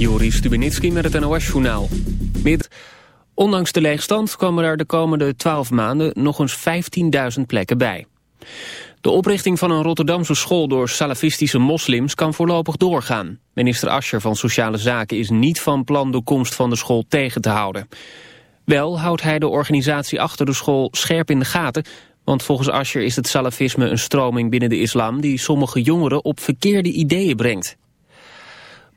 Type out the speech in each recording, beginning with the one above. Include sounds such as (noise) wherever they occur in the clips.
Joris Stubenitski met het NOS-journaal. Ondanks de leegstand komen er de komende 12 maanden nog eens 15.000 plekken bij. De oprichting van een Rotterdamse school door salafistische moslims kan voorlopig doorgaan. Minister Ascher van Sociale Zaken is niet van plan de komst van de school tegen te houden. Wel houdt hij de organisatie achter de school scherp in de gaten... want volgens Ascher is het salafisme een stroming binnen de islam... die sommige jongeren op verkeerde ideeën brengt.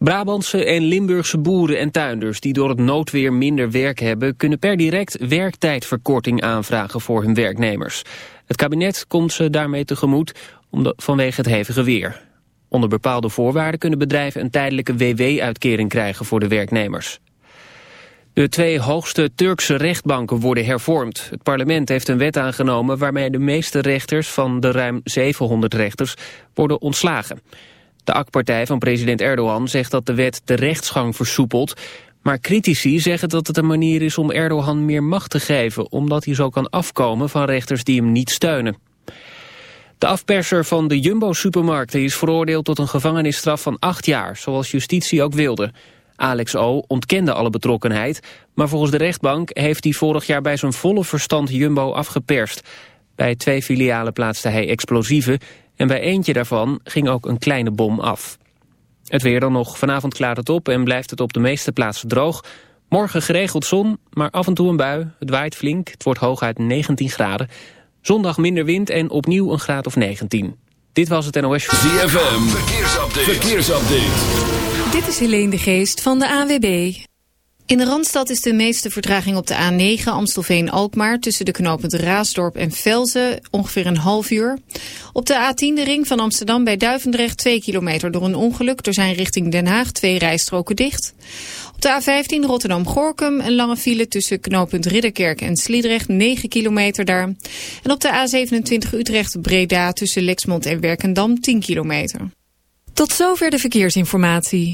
Brabantse en Limburgse boeren en tuinders die door het noodweer minder werk hebben... kunnen per direct werktijdverkorting aanvragen voor hun werknemers. Het kabinet komt ze daarmee tegemoet vanwege het hevige weer. Onder bepaalde voorwaarden kunnen bedrijven een tijdelijke WW-uitkering krijgen voor de werknemers. De twee hoogste Turkse rechtbanken worden hervormd. Het parlement heeft een wet aangenomen waarmee de meeste rechters van de ruim 700 rechters worden ontslagen. De AK-partij van president Erdogan zegt dat de wet de rechtsgang versoepelt. Maar critici zeggen dat het een manier is om Erdogan meer macht te geven... omdat hij zo kan afkomen van rechters die hem niet steunen. De afperser van de Jumbo-supermarkten is veroordeeld tot een gevangenisstraf van acht jaar... zoals justitie ook wilde. Alex O. ontkende alle betrokkenheid... maar volgens de rechtbank heeft hij vorig jaar bij zijn volle verstand Jumbo afgeperst. Bij twee filialen plaatste hij explosieven en bij eentje daarvan ging ook een kleine bom af. Het weer dan nog. Vanavond klaart het op en blijft het op de meeste plaatsen droog. Morgen geregeld zon, maar af en toe een bui. Het waait flink, het wordt hooguit 19 graden. Zondag minder wind en opnieuw een graad of 19. Dit was het NOS. ZFM, verkeersupdate. verkeersupdate. Dit is Helene de Geest van de AWB. In de Randstad is de meeste vertraging op de A9 Amstelveen-Alkmaar... tussen de knooppunten Raasdorp en Velzen ongeveer een half uur. Op de A10 de ring van Amsterdam bij Duivendrecht 2 kilometer door een ongeluk. Er zijn richting Den Haag twee rijstroken dicht. Op de A15 Rotterdam-Gorkum een lange file tussen knooppunt Ridderkerk en Sliedrecht 9 kilometer daar. En op de A27 Utrecht-Breda tussen Lexmond en Werkendam 10 kilometer. Tot zover de verkeersinformatie.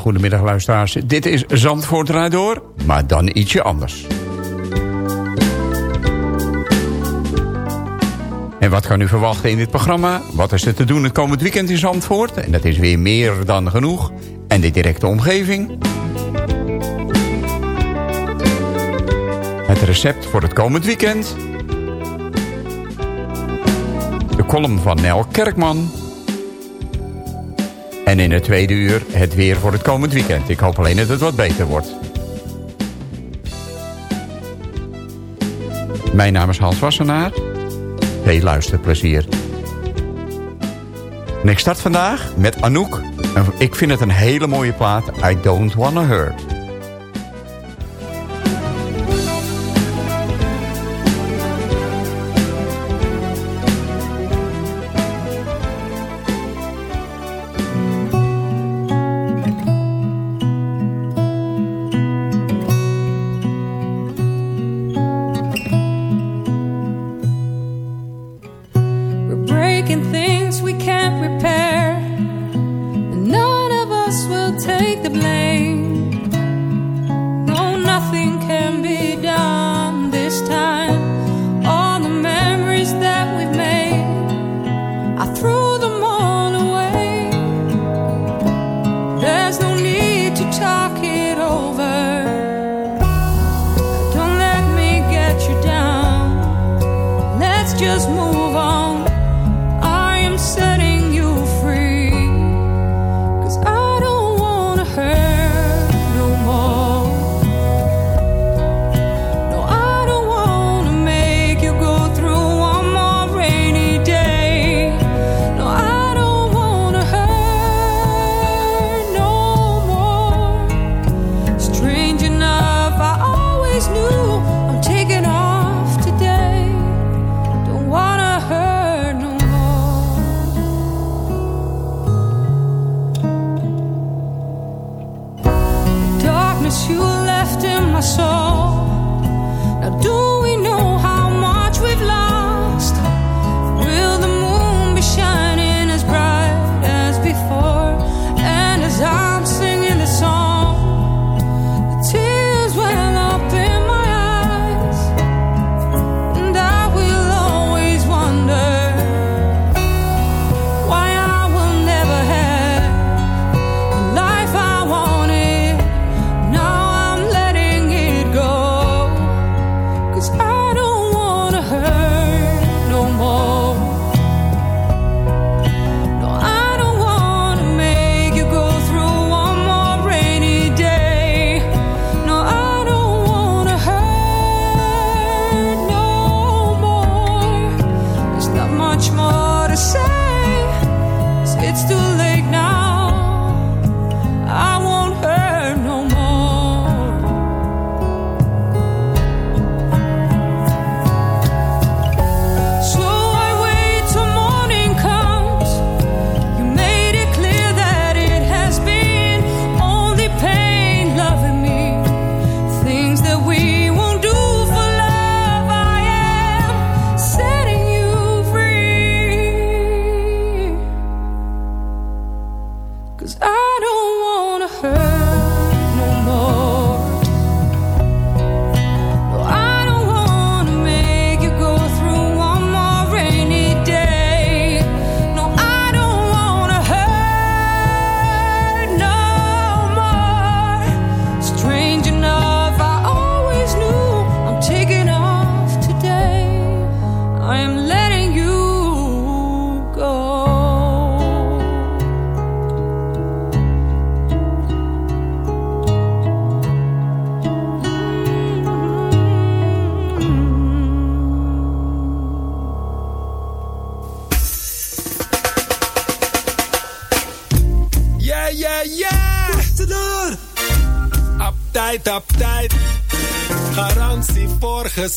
Een hele goede middag luisteraars. Dit is Zandvoort Door, maar dan ietsje anders. En wat kan u verwachten in dit programma? Wat is er te doen het komend weekend in Zandvoort? En dat is weer meer dan genoeg. En de directe omgeving. Het recept voor het komend weekend. De column van Nel Kerkman. En in het tweede uur het weer voor het komend weekend. Ik hoop alleen dat het wat beter wordt. Mijn naam is Hans Wassenaar. Veel luisterplezier. Ik start vandaag met Anouk, ik vind het een hele mooie plaat. I Don't Wanna Hurt.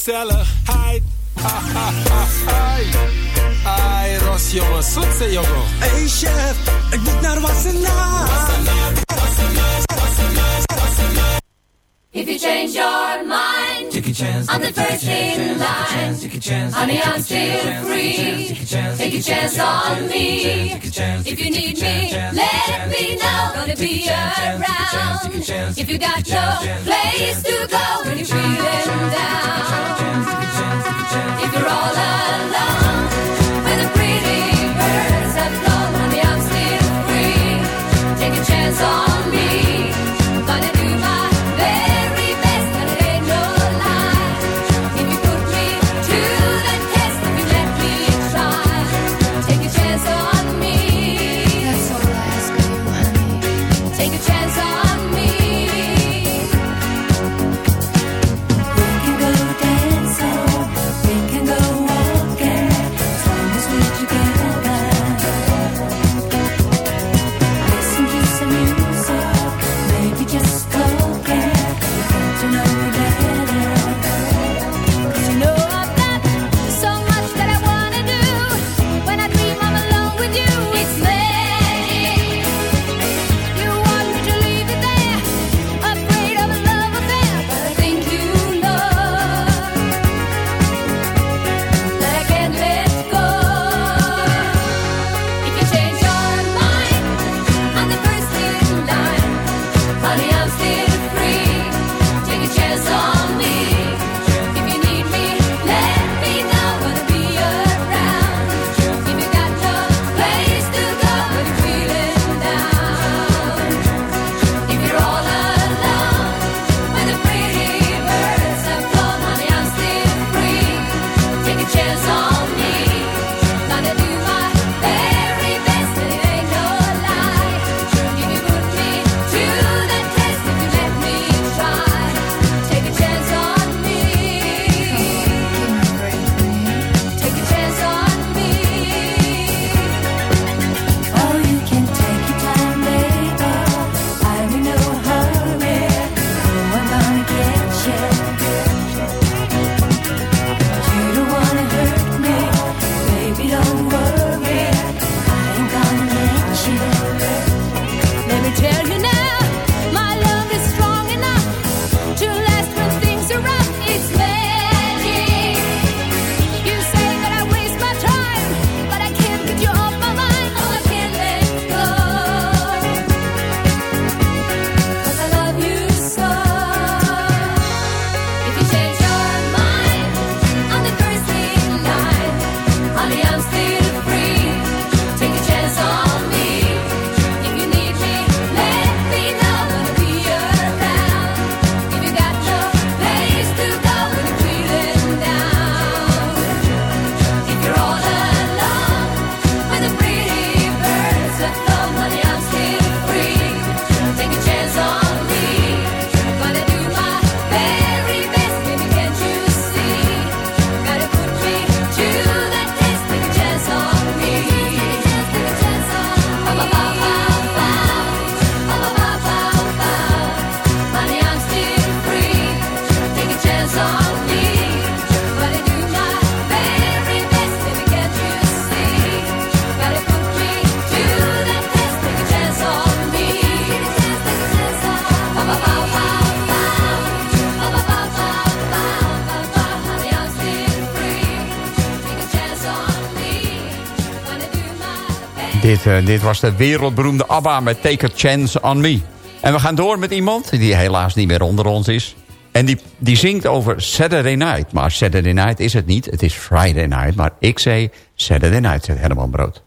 Gezelligheid. Ai, Ros, jongen, zoetse jongen. Hey chef, ik moet naar Wassenaar. If you change your mind, take a chance. I'm the first in line. Take a chance. Honey, I'm still free. Take a chance on me. If you need me, let me know. Gonna be around. If you got no place to go when you're feeling down. Uh, dit was de wereldberoemde ABBA met Take a Chance on Me. En we gaan door met iemand die helaas niet meer onder ons is. En die, die zingt over Saturday Night. Maar Saturday Night is het niet. Het is Friday Night. Maar ik zei Saturday Night, zegt Herman Brood.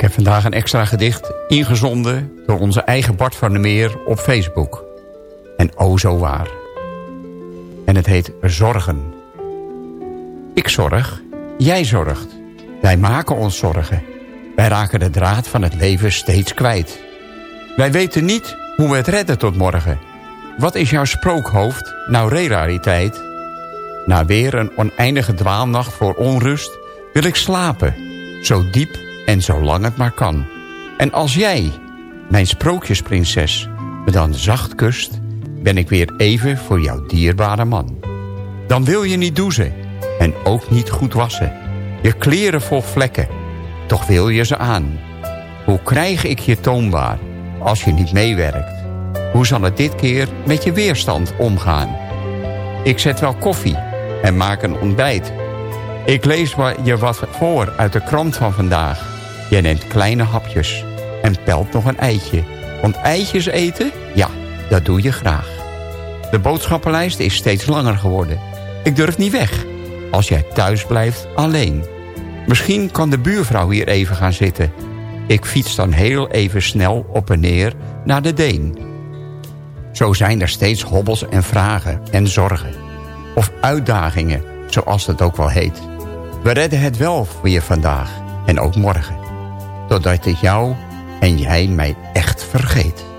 Ik heb vandaag een extra gedicht ingezonden door onze eigen Bart van der Meer op Facebook. En o zo waar. En het heet Zorgen. Ik zorg, jij zorgt. Wij maken ons zorgen. Wij raken de draad van het leven steeds kwijt. Wij weten niet hoe we het redden tot morgen. Wat is jouw sprookhoofd nou realiteit? Na weer een oneindige dwaalnacht voor onrust wil ik slapen. Zo diep en zo lang het maar kan. En als jij, mijn sprookjesprinses, me dan zacht kust... ben ik weer even voor jouw dierbare man. Dan wil je niet douchen en ook niet goed wassen. Je kleren vol vlekken, toch wil je ze aan. Hoe krijg ik je toonbaar als je niet meewerkt? Hoe zal het dit keer met je weerstand omgaan? Ik zet wel koffie en maak een ontbijt. Ik lees je wat voor uit de krant van vandaag. Je neemt kleine hapjes en pelt nog een eitje. Want eitjes eten, ja, dat doe je graag. De boodschappenlijst is steeds langer geworden. Ik durf niet weg, als jij thuis blijft alleen. Misschien kan de buurvrouw hier even gaan zitten. Ik fiets dan heel even snel op en neer naar de Deen. Zo zijn er steeds hobbels en vragen en zorgen. Of uitdagingen, zoals het ook wel heet. We redden het wel weer vandaag en ook morgen. Totdat ik jou en jij mij echt vergeet.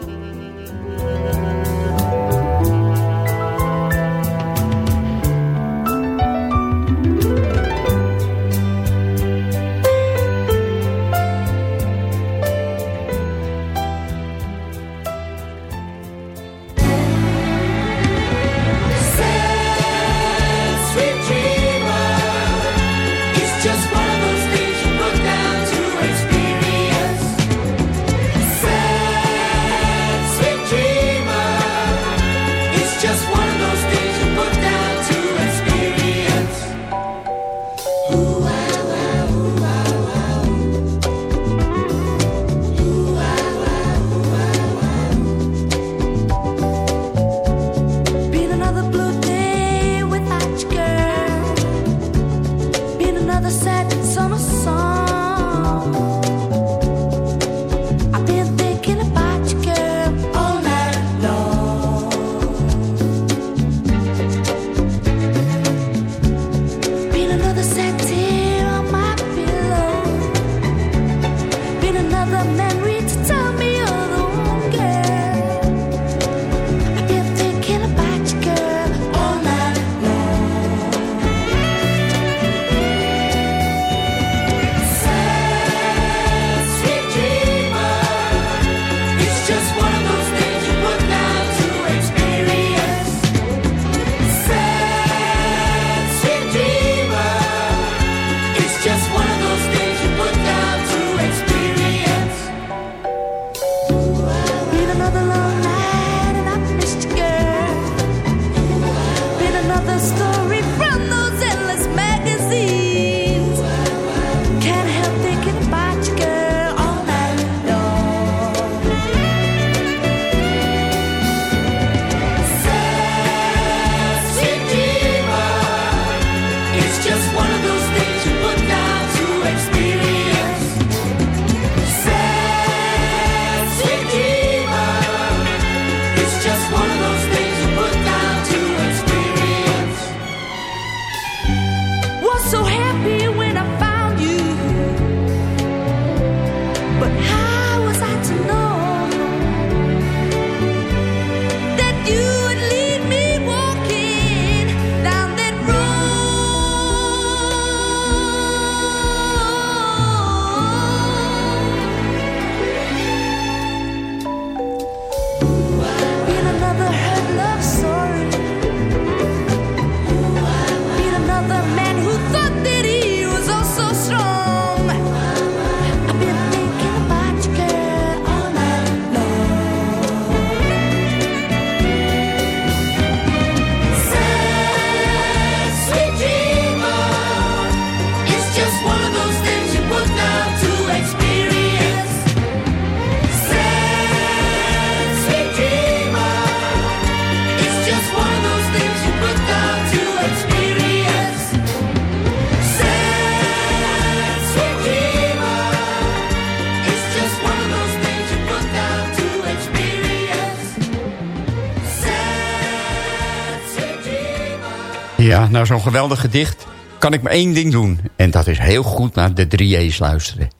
Nou zo'n geweldig gedicht kan ik maar één ding doen. En dat is heel goed naar de 3E's luisteren.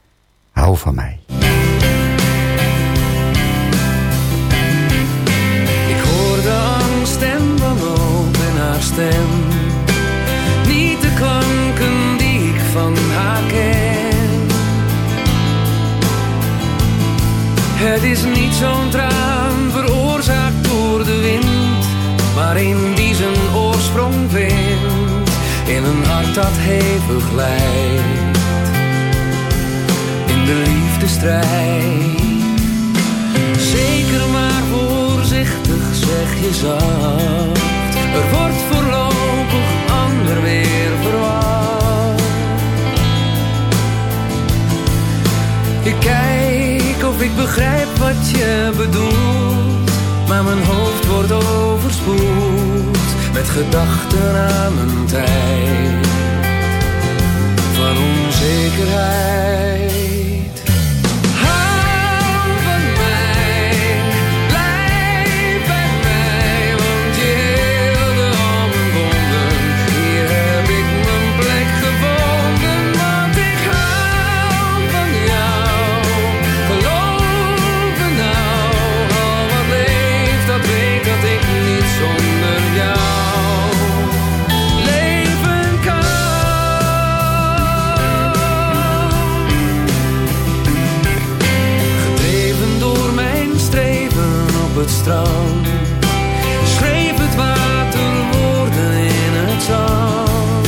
Dat hevig lijdt. In de liefdestrijd. Zeker maar voorzichtig zeg je zacht. Er wordt voorlopig ander weer verwacht. Ik kijk of ik begrijp wat je bedoelt. Maar mijn hoofd wordt overspoeld met gedachten aan een tijd van onzekerheid. Het strand. Schreef het water woorden in het zand.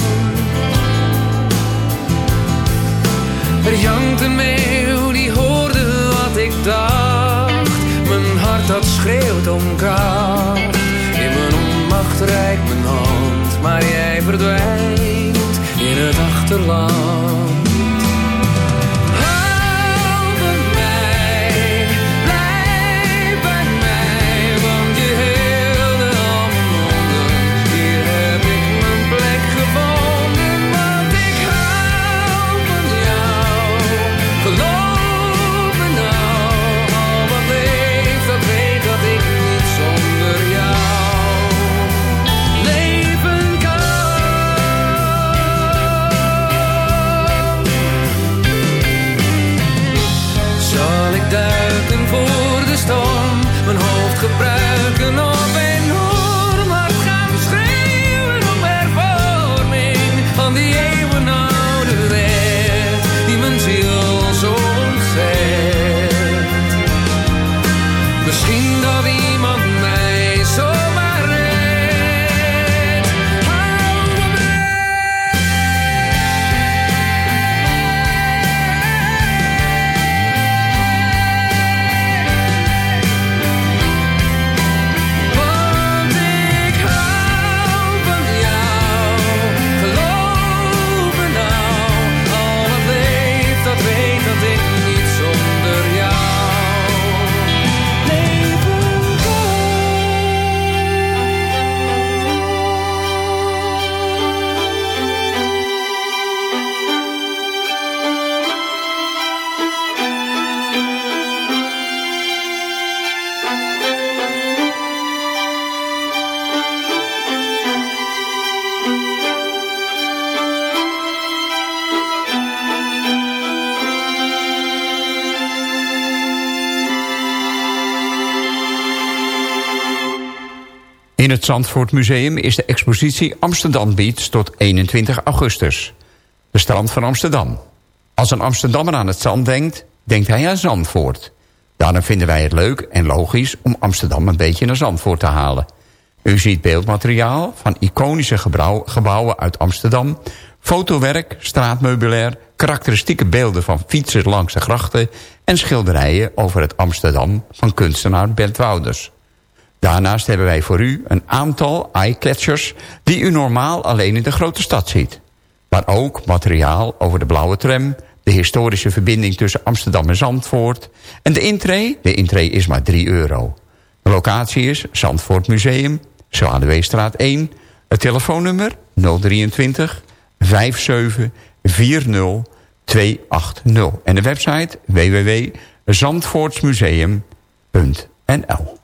Er jankt een meeuw die hoorde wat ik dacht. Mijn hart dat schreeuwt om kracht. In mijn onmacht reikt mijn hand Maar jij verdwijnt in het achterland het Zandvoort Museum is de expositie Amsterdam Beach tot 21 augustus. De strand van Amsterdam. Als een Amsterdammer aan het zand denkt, denkt hij aan Zandvoort. Daarom vinden wij het leuk en logisch om Amsterdam een beetje naar Zandvoort te halen. U ziet beeldmateriaal van iconische gebouw- gebouwen uit Amsterdam... fotowerk, straatmeubilair, karakteristieke beelden van fietsers langs de grachten... en schilderijen over het Amsterdam van kunstenaar Bert Wouders. Daarnaast hebben wij voor u een aantal eyecatchers... die u normaal alleen in de grote stad ziet. Maar ook materiaal over de blauwe tram... de historische verbinding tussen Amsterdam en Zandvoort... en de intree, de intree is maar 3 euro. De locatie is Zandvoort Museum, Zwaluweestraat 1... het telefoonnummer 023 57 40 280. En de website www.zandvoortsmuseum.nl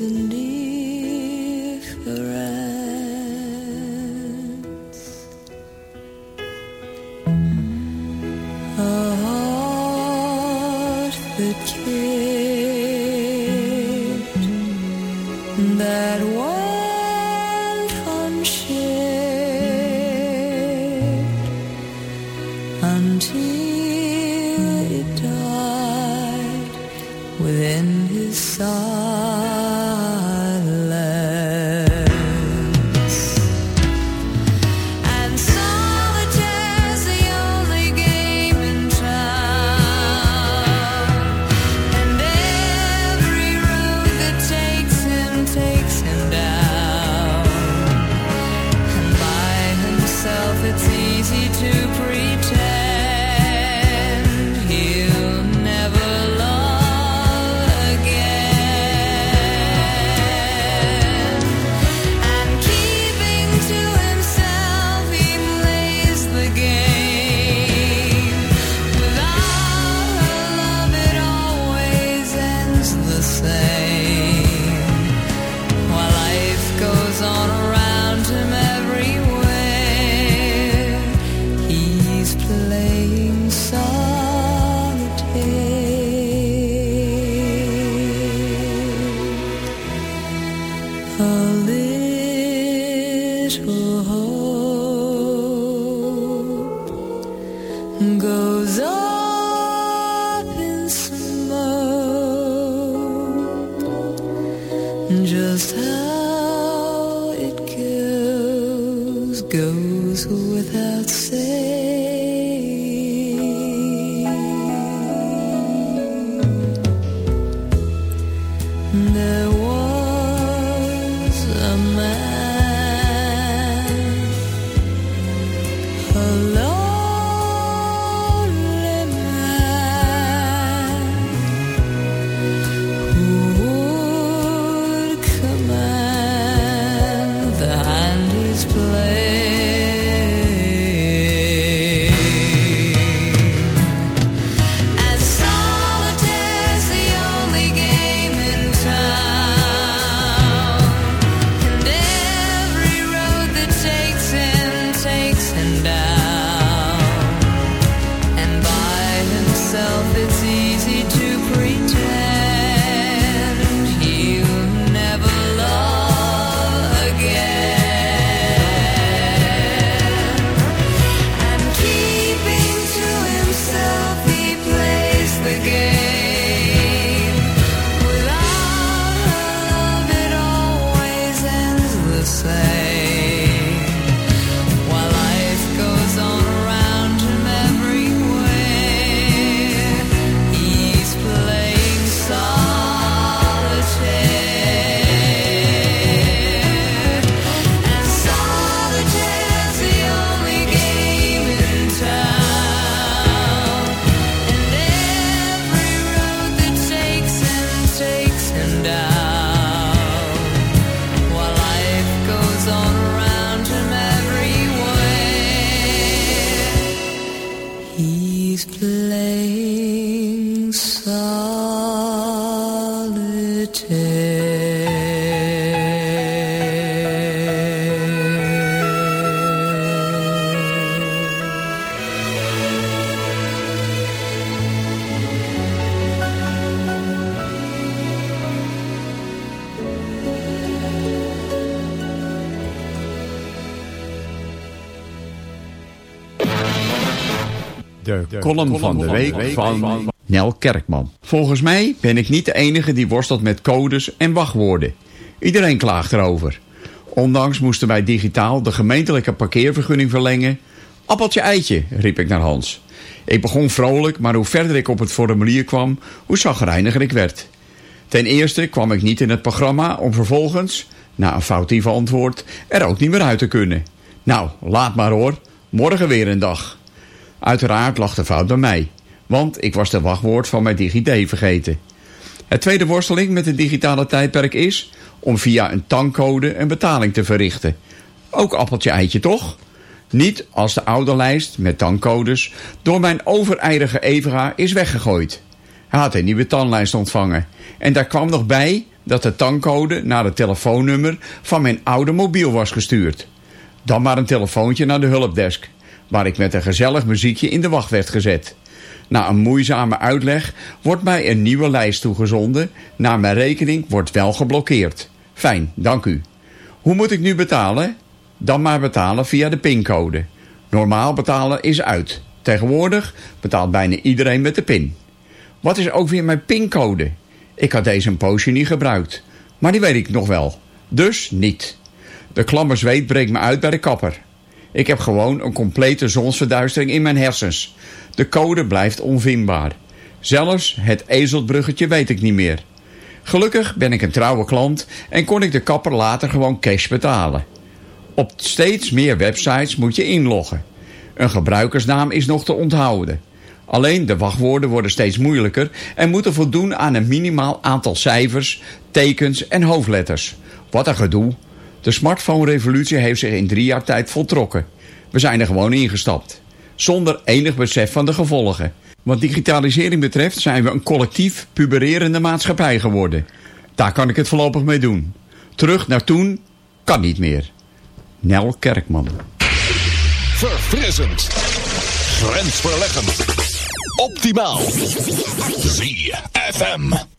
isn't column van de week van Nel Kerkman. Volgens mij ben ik niet de enige die worstelt met codes en wachtwoorden. Iedereen klaagt erover. Ondanks moesten wij digitaal de gemeentelijke parkeervergunning verlengen. Appeltje eitje, riep ik naar Hans. Ik begon vrolijk, maar hoe verder ik op het formulier kwam, hoe zagrijniger ik werd. Ten eerste kwam ik niet in het programma om vervolgens, na een foutief antwoord, er ook niet meer uit te kunnen. Nou, laat maar hoor, morgen weer een dag. Uiteraard lag de fout bij mij, want ik was de wachtwoord van mijn DigiD vergeten. Het tweede worsteling met het digitale tijdperk is om via een tankcode een betaling te verrichten. Ook appeltje-eitje toch? Niet als de oude lijst met tankcodes door mijn overijdige Evra is weggegooid. Hij had een nieuwe tanlijst ontvangen. En daar kwam nog bij dat de tankcode naar het telefoonnummer van mijn oude mobiel was gestuurd. Dan maar een telefoontje naar de hulpdesk waar ik met een gezellig muziekje in de wacht werd gezet. Na een moeizame uitleg wordt mij een nieuwe lijst toegezonden. Naar mijn rekening wordt wel geblokkeerd. Fijn, dank u. Hoe moet ik nu betalen? Dan maar betalen via de pincode. Normaal betalen is uit. Tegenwoordig betaalt bijna iedereen met de pin. Wat is ook weer mijn pincode? Ik had deze een poosje niet gebruikt. Maar die weet ik nog wel. Dus niet. De klamme zweet breekt me uit bij de kapper. Ik heb gewoon een complete zonsverduistering in mijn hersens. De code blijft onvindbaar. Zelfs het ezelbruggetje weet ik niet meer. Gelukkig ben ik een trouwe klant en kon ik de kapper later gewoon cash betalen. Op steeds meer websites moet je inloggen. Een gebruikersnaam is nog te onthouden. Alleen de wachtwoorden worden steeds moeilijker en moeten voldoen aan een minimaal aantal cijfers, tekens en hoofdletters. Wat een gedoe. De smartphone-revolutie heeft zich in drie jaar tijd voltrokken. We zijn er gewoon ingestapt. Zonder enig besef van de gevolgen. Wat digitalisering betreft zijn we een collectief pubererende maatschappij geworden. Daar kan ik het voorlopig mee doen. Terug naar toen kan niet meer. Nel Kerkman. Verfrissend. Grensverleggend. Optimaal. ZFM.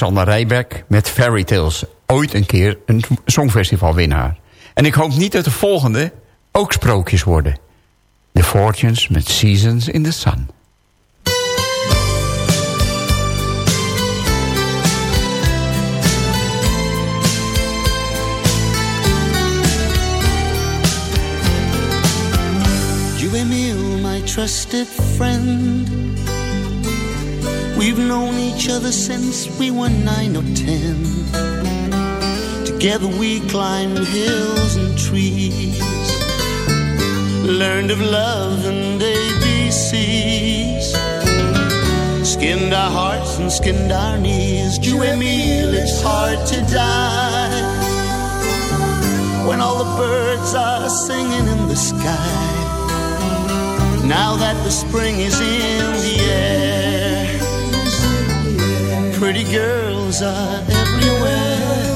Alexander Rijbeck met Fairy Tales. Ooit een keer een songfestivalwinnaar. En ik hoop niet dat de volgende ook sprookjes worden. The Fortunes met Seasons in the Sun. You and me, oh, my trusted friend We've known each other since we were nine or ten. Together we climbed hills and trees, learned of love and ABCs, skinned our hearts and skinned our knees. You and me, it's hard to die when all the birds are singing in the sky. Now that the spring is in the air, pretty girls are everywhere.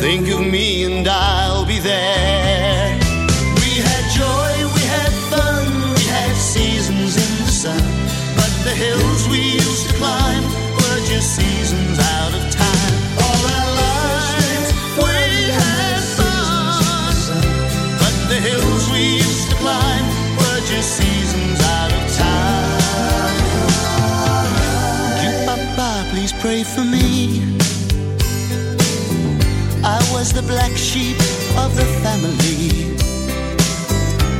Think of me and I'll the black sheep of the family.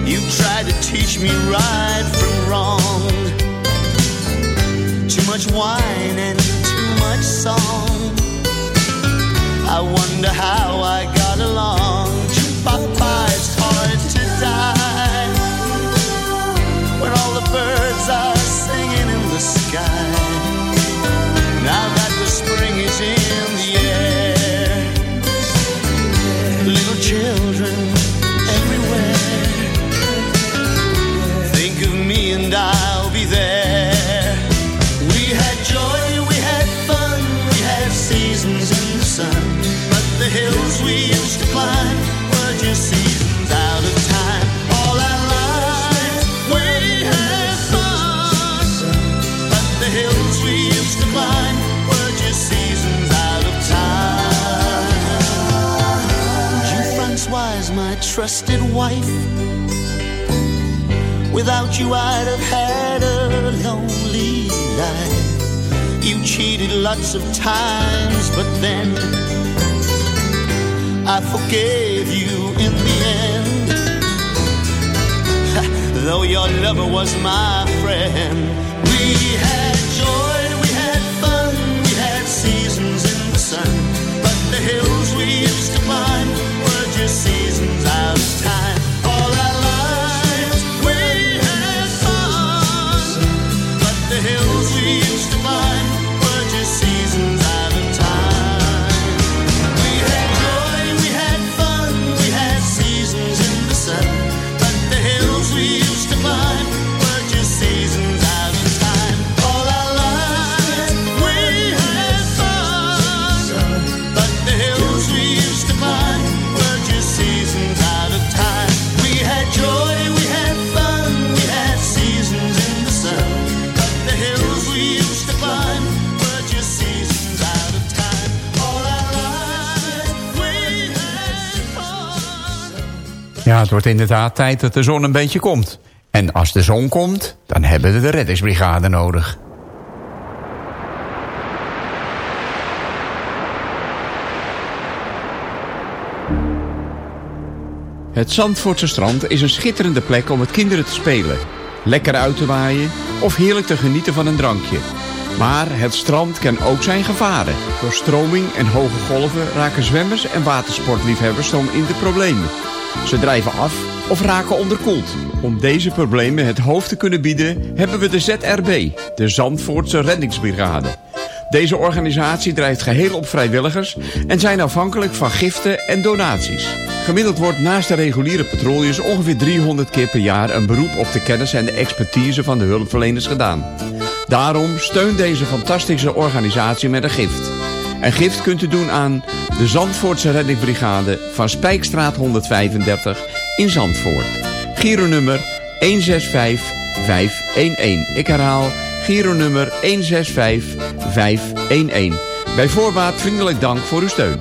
You tried to teach me right from wrong. Too much wine and too much song. I wonder how I got along. Papa, it's hard to die when all the birds are singing in the sky. Trusted wife. Without you, I'd have had a lonely life. You cheated lots of times, but then I forgave you in the end. (laughs) Though your lover was my friend, we had Ja, het wordt inderdaad tijd dat de zon een beetje komt. En als de zon komt, dan hebben we de reddingsbrigade nodig. Het Zandvoortse strand is een schitterende plek om met kinderen te spelen. Lekker uit te waaien of heerlijk te genieten van een drankje. Maar het strand kan ook zijn gevaren. Door stroming en hoge golven raken zwemmers en watersportliefhebbers soms in de problemen. Ze drijven af of raken onderkoeld. Om deze problemen het hoofd te kunnen bieden hebben we de ZRB, de Zandvoortse Reddingsbrigade. Deze organisatie drijft geheel op vrijwilligers en zijn afhankelijk van giften en donaties. Gemiddeld wordt naast de reguliere patrouilles ongeveer 300 keer per jaar een beroep op de kennis en de expertise van de hulpverleners gedaan. Daarom steunt deze fantastische organisatie met een gift. Een gift kunt u doen aan de Zandvoortse Reddingsbrigade van Spijkstraat 135 in Zandvoort. Giro-nummer 165511. Ik herhaal, Giro-nummer 165511. Bij voorbaat vriendelijk dank voor uw steun.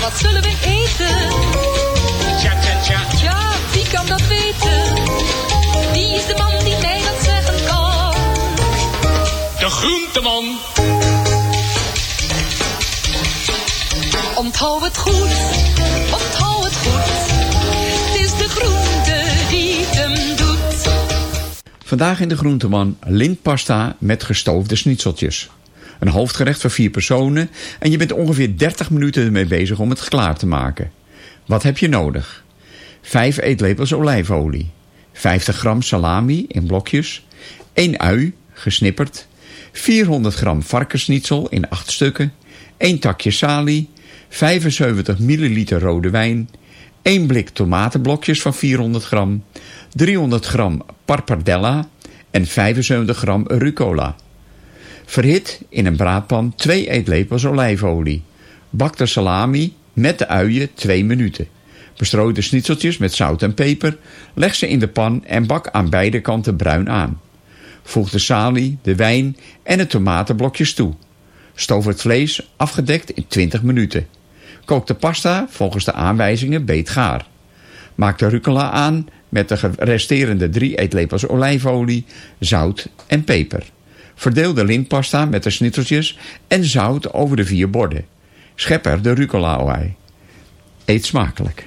Wat zullen we eten? Tja, tja, tja. Tja, wie kan dat weten? Wie is de man die mij dat zeggen kan? De groenteman. Onthoud het goed, onthoud het goed. Het is de groente die het hem doet. Vandaag in de groenteman lintpasta met gestoofde schnitzeltjes. Een hoofdgerecht voor vier personen. En je bent ongeveer 30 minuten ermee bezig om het klaar te maken. Wat heb je nodig? 5 eetlepels olijfolie, 50 gram salami in blokjes, 1 ui gesnipperd, 400 gram varkensnietsel in 8 stukken, 1 takje salie, 75 milliliter rode wijn, 1 blik tomatenblokjes van 400 gram, 300 gram parpardella en 75 gram rucola. Verhit in een braadpan 2 eetlepels olijfolie. Bak de salami met de uien 2 minuten. Bestrooi de schnitzeltjes met zout en peper. Leg ze in de pan en bak aan beide kanten bruin aan. Voeg de salie, de wijn en de tomatenblokjes toe. Stoof het vlees afgedekt in 20 minuten. Kook de pasta volgens de aanwijzingen beetgaar. Maak de rucola aan met de resterende 3 eetlepels olijfolie, zout en peper. Verdeel de lintpasta met de snitseltjes en zout over de vier borden. Schep er de rucola bij. Eet smakelijk.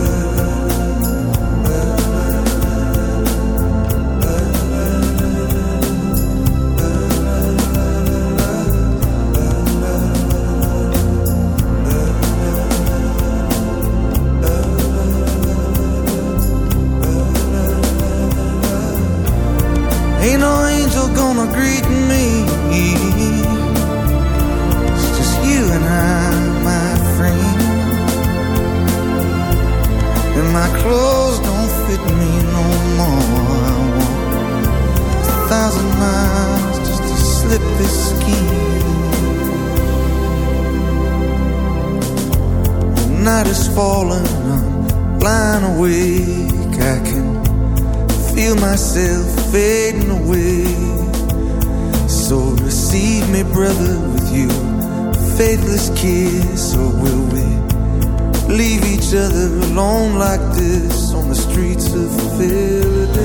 Alone like this on the streets of Philadelphia?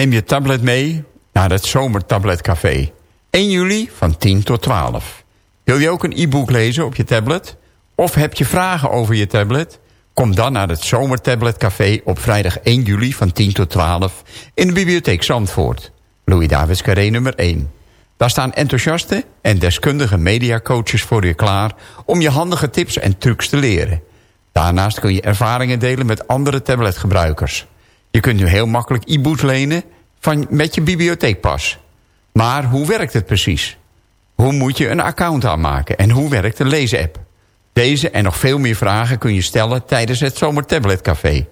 Neem je tablet mee naar het Zomertabletcafé. 1 juli van 10 tot 12. Wil je ook een e-book lezen op je tablet? Of heb je vragen over je tablet? Kom dan naar het Zomertabletcafé op vrijdag 1 juli van 10 tot 12... in de bibliotheek Zandvoort. Louis Davids Carré nummer 1. Daar staan enthousiaste en deskundige mediacoaches voor je klaar... om je handige tips en trucs te leren. Daarnaast kun je ervaringen delen met andere tabletgebruikers. Je kunt nu heel makkelijk e-books lenen van, met je bibliotheekpas. Maar hoe werkt het precies? Hoe moet je een account aanmaken? En hoe werkt de leesapp? Deze en nog veel meer vragen kun je stellen tijdens het Zomer Tablet Café.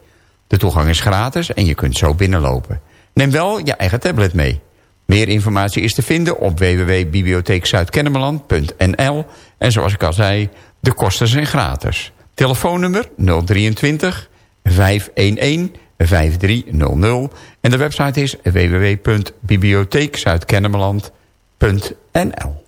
De toegang is gratis en je kunt zo binnenlopen. Neem wel je eigen tablet mee. Meer informatie is te vinden op www.bibliotheekzuidkennemerland.nl En zoals ik al zei, de kosten zijn gratis. Telefoonnummer 023 511 5300 en de website is www.bibliotheekzuidkennemerland.nl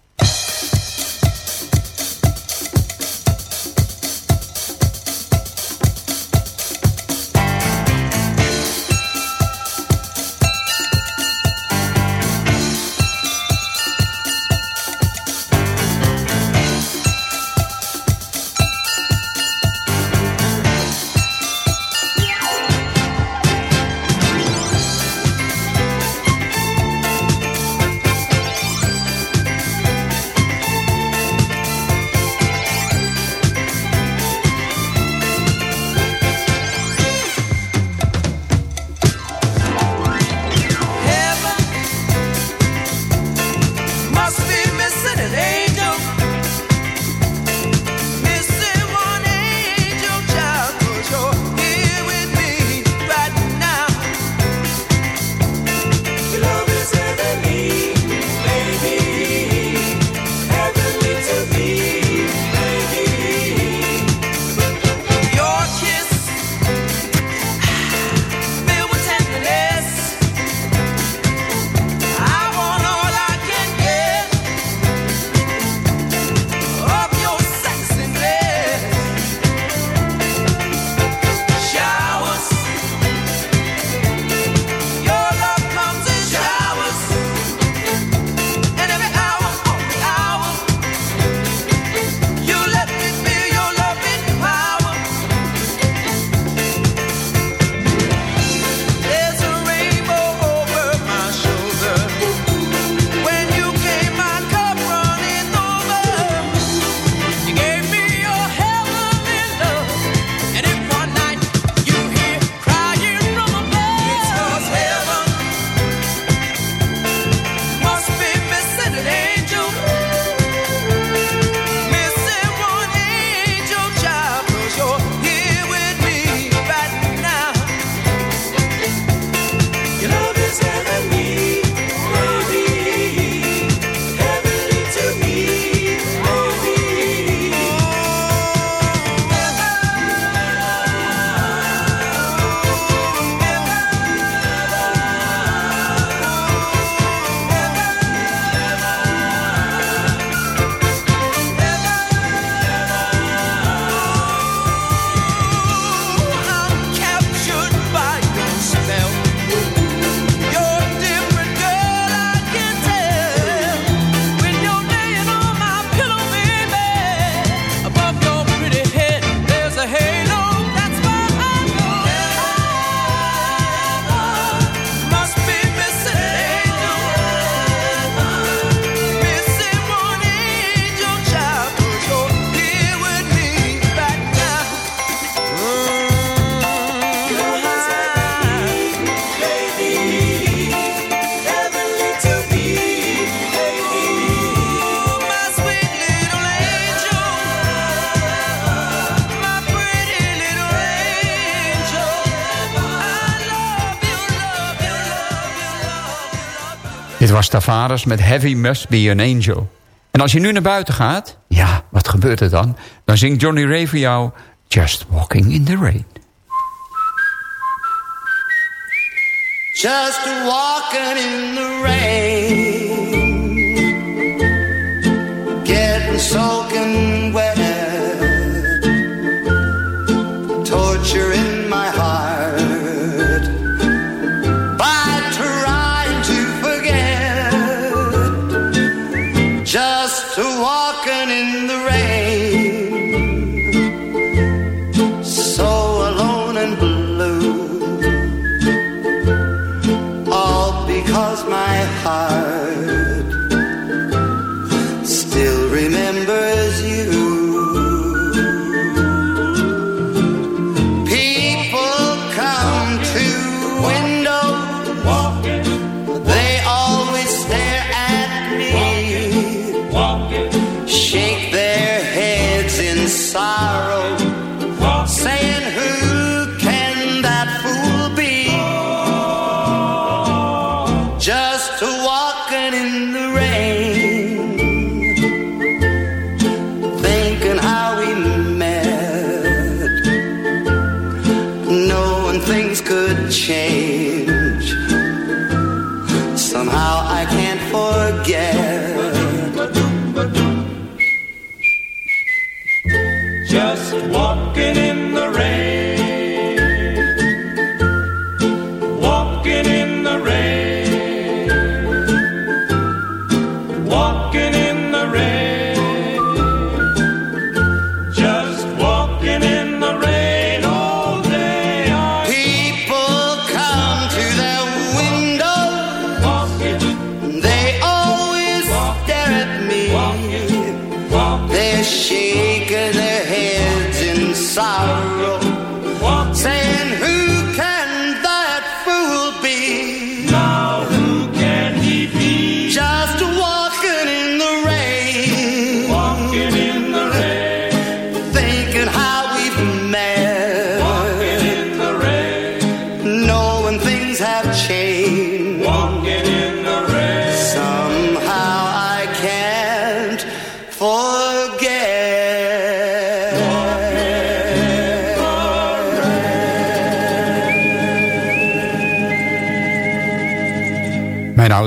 Tavares met Heavy Must Be an Angel. En als je nu naar buiten gaat, ja, wat gebeurt er dan? Dan zingt Johnny Ray voor jou Just Walking in the Rain. Just walking in the rain,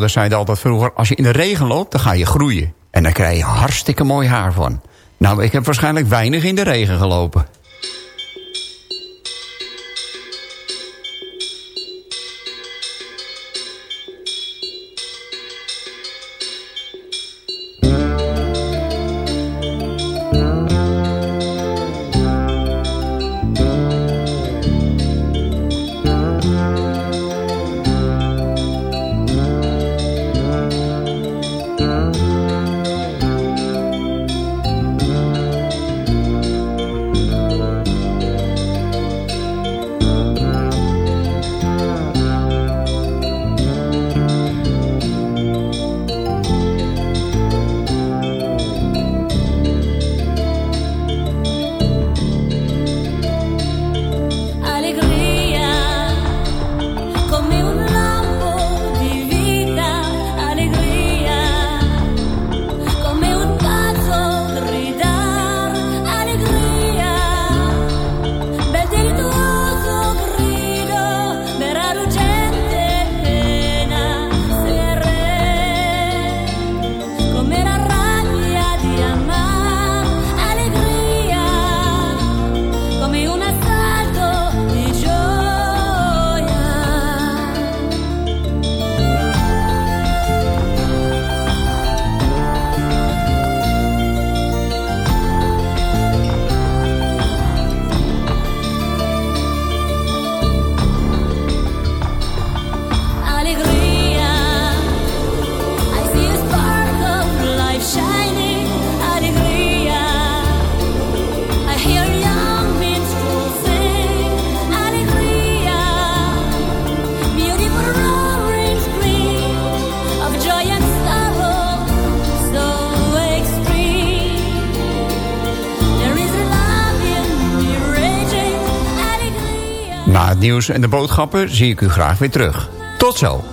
zeiden altijd vroeger... als je in de regen loopt, dan ga je groeien. En dan krijg je hartstikke mooi haar van. Nou, ik heb waarschijnlijk weinig in de regen gelopen. nieuws en de boodschappen zie ik u graag weer terug. Tot zo!